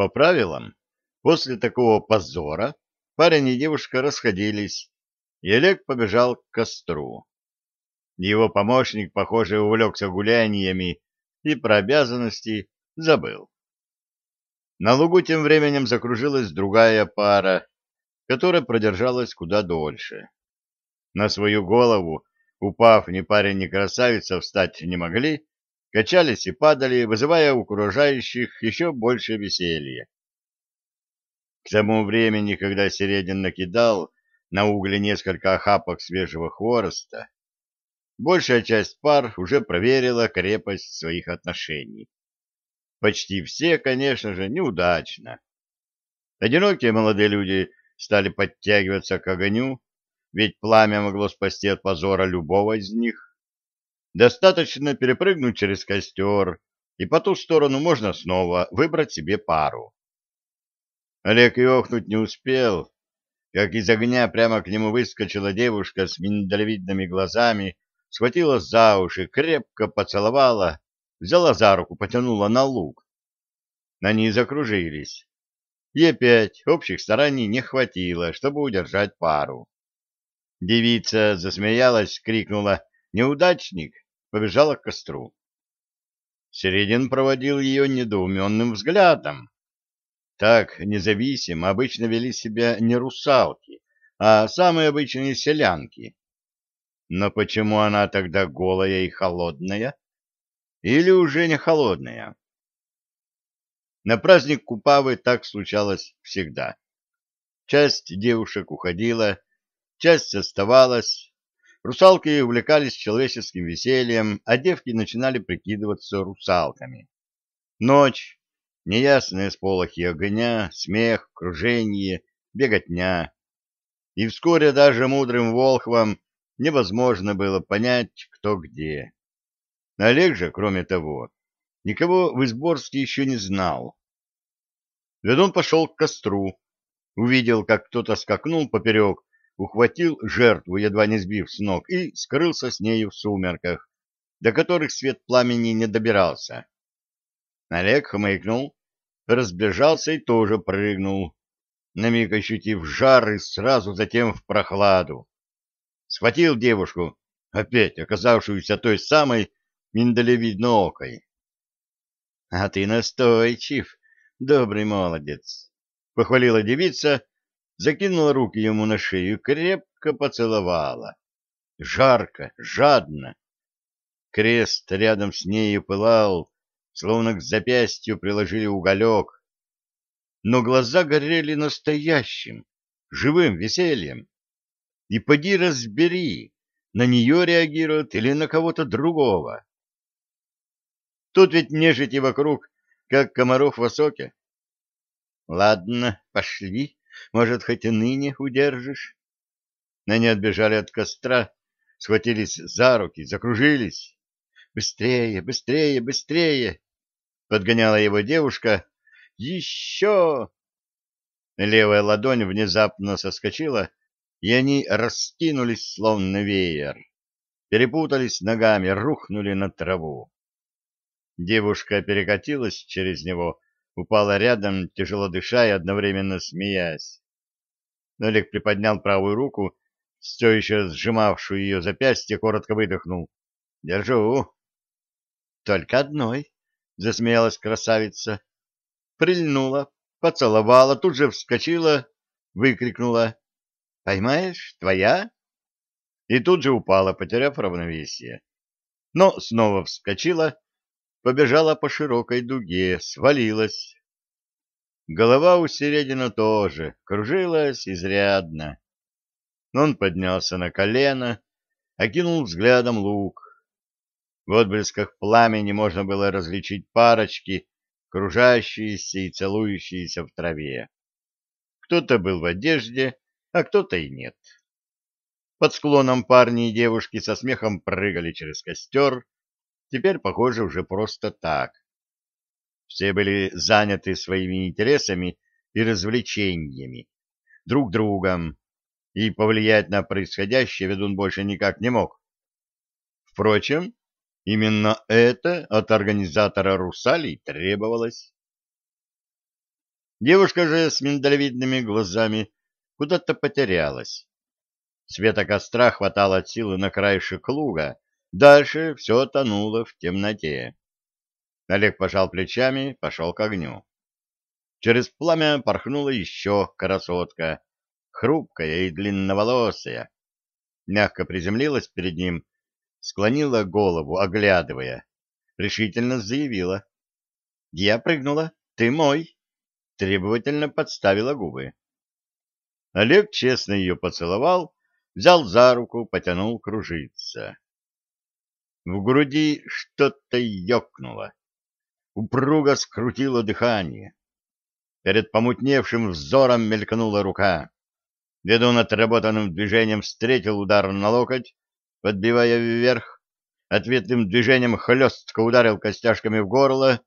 По правилам, после такого позора парень и девушка расходились, и Олег побежал к костру. Его помощник, похоже, увлекся гуляниями и про обязанности забыл. На лугу тем временем закружилась другая пара, которая продержалась куда дольше. На свою голову, упав ни парень, ни красавица, встать не могли, качались и падали, вызывая у окружающих еще больше веселья. К тому времени, когда Середин накидал на угли несколько охапок свежего хвороста, большая часть пар уже проверила крепость своих отношений. Почти все, конечно же, неудачно. Одинокие молодые люди стали подтягиваться к огню, ведь пламя могло спасти от позора любого из них. Достаточно перепрыгнуть через костер, и по ту сторону можно снова выбрать себе пару. Олег и охнуть не успел, как из огня прямо к нему выскочила девушка с миндалевидными глазами, схватила за уши, крепко поцеловала, взяла за руку, потянула на луг. Они закружились. И опять общих стараний не хватило, чтобы удержать пару. Девица засмеялась, крикнула «Неудачник!» побежала к костру. Середин проводил ее недоуменным взглядом. Так независимо обычно вели себя не русалки, а самые обычные селянки. Но почему она тогда голая и холодная? Или уже не холодная? На праздник Купавы так случалось всегда. Часть девушек уходила, часть оставалась, Русалки увлекались человеческим весельем, а девки начинали прикидываться русалками. Ночь, неясные сполохи огня, смех, кружение, беготня. И вскоре даже мудрым волхвам невозможно было понять, кто где. Олег же, кроме того, никого в Изборске еще не знал. Ведун пошел к костру, увидел, как кто-то скакнул поперек ухватил жертву, едва не сбив с ног, и скрылся с нею в сумерках, до которых свет пламени не добирался. Олег хмыкнул, разбежался и тоже прыгнул, на миг ощутив жар и сразу затем в прохладу. Схватил девушку, опять оказавшуюся той самой миндалевидноокой. — А ты настойчив, добрый молодец! — похвалила девица закинула руки ему на шею и крепко поцеловала. Жарко, жадно. Крест рядом с нею пылал, словно к запястью приложили уголек. Но глаза горели настоящим, живым весельем. И поди разбери, на нее реагирует или на кого-то другого. Тут ведь нежити вокруг, как комаров в осоке. Ладно, пошли. Может, хоть и ныне удержишь? Они отбежали от костра, схватились за руки, закружились. «Быстрее, быстрее, быстрее!» — подгоняла его девушка. «Еще!» Левая ладонь внезапно соскочила, и они раскинулись, словно веер. Перепутались ногами, рухнули на траву. Девушка перекатилась через него, упала рядом, тяжело дыша и одновременно смеясь. Олег приподнял правую руку, все еще сжимавшую ее запястье, коротко выдохнул. — Держу. — Только одной, — засмеялась красавица. Прильнула, поцеловала, тут же вскочила, выкрикнула. — Поймаешь? Твоя? И тут же упала, потеряв равновесие. Но снова вскочила, побежала по широкой дуге, свалилась. Голова у Середина тоже кружилась изрядно. Он поднялся на колено, окинул взглядом луг. В отблесках пламени можно было различить парочки, кружащиеся и целующиеся в траве. Кто-то был в одежде, а кто-то и нет. Под склоном парни и девушки со смехом прыгали через костер, теперь, похоже, уже просто так. Все были заняты своими интересами и развлечениями, друг другом, и повлиять на происходящее ведун больше никак не мог. Впрочем, именно это от организатора «Русалей» требовалось. Девушка же с миндалевидными глазами куда-то потерялась. Света костра хватало от силы на краешек луга, дальше все тонуло в темноте. Олег пожал плечами, пошел к огню. Через пламя порхнула еще красотка, хрупкая и длинноволосая. Мягко приземлилась перед ним, склонила голову, оглядывая. Решительно заявила. «Я прыгнула, ты мой!» Требовательно подставила губы. Олег честно ее поцеловал, взял за руку, потянул кружиться. В груди что-то ёкнуло. Упруго скрутило дыхание. Перед помутневшим взором мелькнула рука. Ведун отработанным движением встретил удар на локоть, подбивая вверх. Ответным движением хлестко ударил костяшками в горло,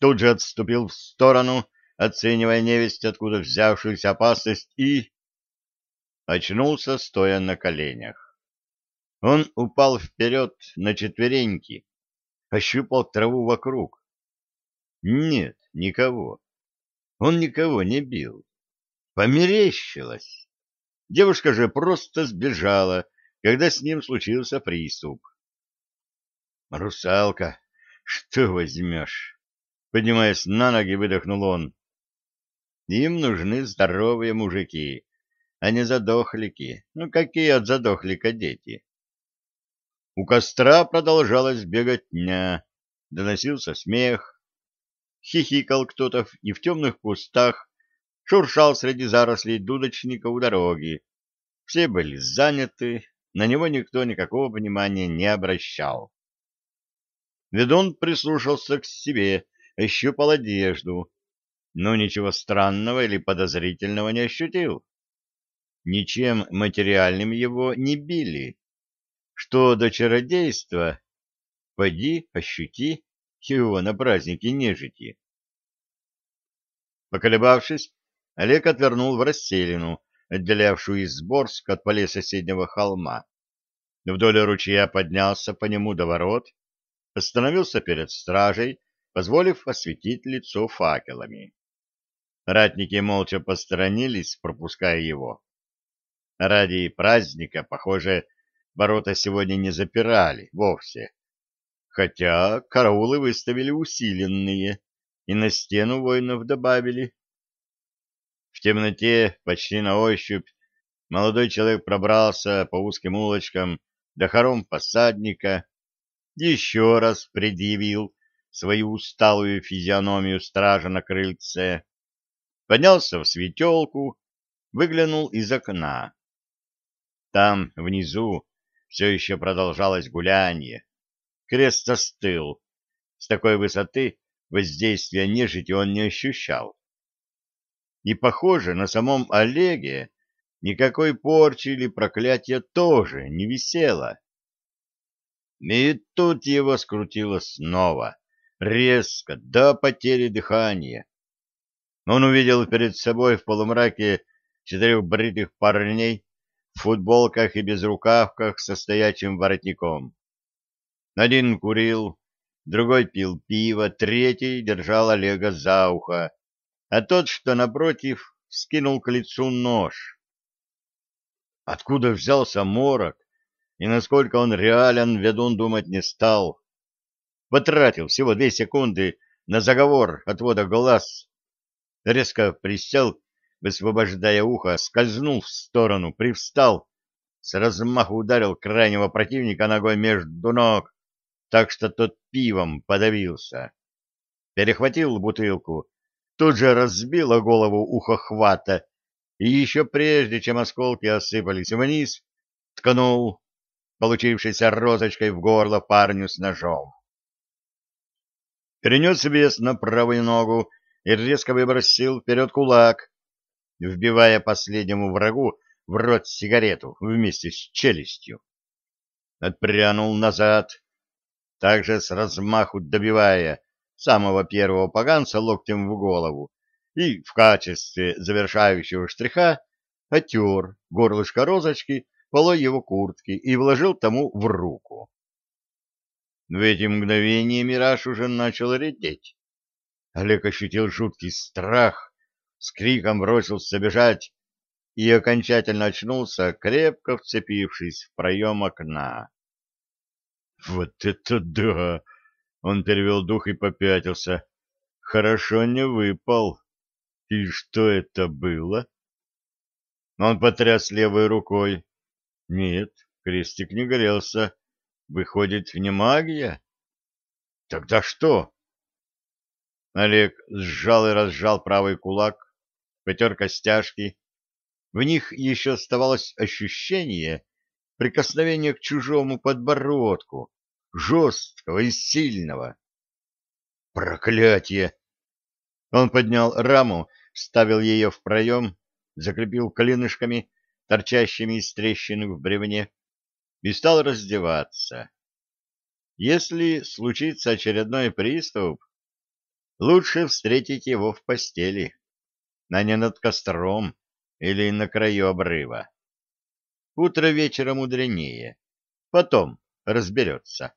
тут же отступил в сторону, оценивая невесть, откуда взявшуюся опасность, и... Очнулся, стоя на коленях. Он упал вперед на четвереньки, ощупал траву вокруг. Нет, никого. Он никого не бил. Померещилось. Девушка же просто сбежала, когда с ним случился приступ. «Русалка, что возьмешь?» Поднимаясь на ноги, выдохнул он. «Им нужны здоровые мужики, а не задохлики. Ну, какие от задохлика дети?» У костра продолжалась беготня, доносился смех. Хихикал кто-то и в темных кустах шуршал среди зарослей дудочника у дороги. Все были заняты, на него никто никакого внимания не обращал. Ведун прислушался к себе, ощупал одежду, но ничего странного или подозрительного не ощутил. Ничем материальным его не били. Что до чародейства, поди, ощути его на празднике нежити. Поколебавшись, Олег отвернул в расселину, отделявшую Изборск от полей соседнего холма. Вдоль ручья поднялся по нему до ворот, остановился перед стражей, позволив осветить лицо факелами. Ратники молча посторонились, пропуская его. Ради праздника, похоже, ворота сегодня не запирали вовсе, хотя караулы выставили усиленные и на стену воинов добавили. В темноте, почти на ощупь, молодой человек пробрался по узким улочкам до хором посадника, еще раз предъявил свою усталую физиономию стража на крыльце, поднялся в светелку, выглянул из окна. Там, внизу, все еще продолжалось гуляние. Крест застыл. С такой высоты воздействия нежити он не ощущал. И, похоже, на самом Олеге никакой порчи или проклятия тоже не висело. И тут его скрутило снова, резко, до потери дыхания. Он увидел перед собой в полумраке четырех бритых парней в футболках и безрукавках со стоячим воротником. Один курил, другой пил пиво, третий держал Олега за ухо, а тот, что напротив, скинул к лицу нож. Откуда взялся морок и насколько он реален, ведун думать не стал. Потратил всего две секунды на заговор отвода глаз. Резко присел, высвобождая ухо, скользнул в сторону, привстал, с размаху ударил крайнего противника ногой между ног, так что тот пивом подавился. Перехватил бутылку, тут же разбила голову ухохвата, и еще прежде, чем осколки осыпались вниз, ткнул получившейся розочкой в горло парню с ножом. Перенес вес на правую ногу и резко выбросил вперед кулак, вбивая последнему врагу в рот сигарету вместе с челюстью. Отпрянул назад, также с размаху добивая самого первого поганца локтем в голову и в качестве завершающего штриха отер горлышко розочки полой его куртки и вложил тому в руку. В эти мгновения мираж уже начал редеть. Олег ощутил жуткий страх с криком бросился бежать и окончательно очнулся, крепко вцепившись в проем окна. «Вот это да!» — он перевел дух и попятился. «Хорошо не выпал. И что это было?» Он потряс левой рукой. «Нет, крестик не горелся. Выходит, не магия?» «Тогда что?» Олег сжал и разжал правый кулак, потер костяшки. В них еще оставалось ощущение прикосновения к чужому подбородку, жесткого и сильного. Проклятие! Он поднял раму, вставил ее в проем, закрепил клинышками, торчащими из трещины в бревне, и стал раздеваться. Если случится очередной приступ, лучше встретить его в постели, а не над костром или на краю обрыва. Утро вечера мудренее. Потом разберется.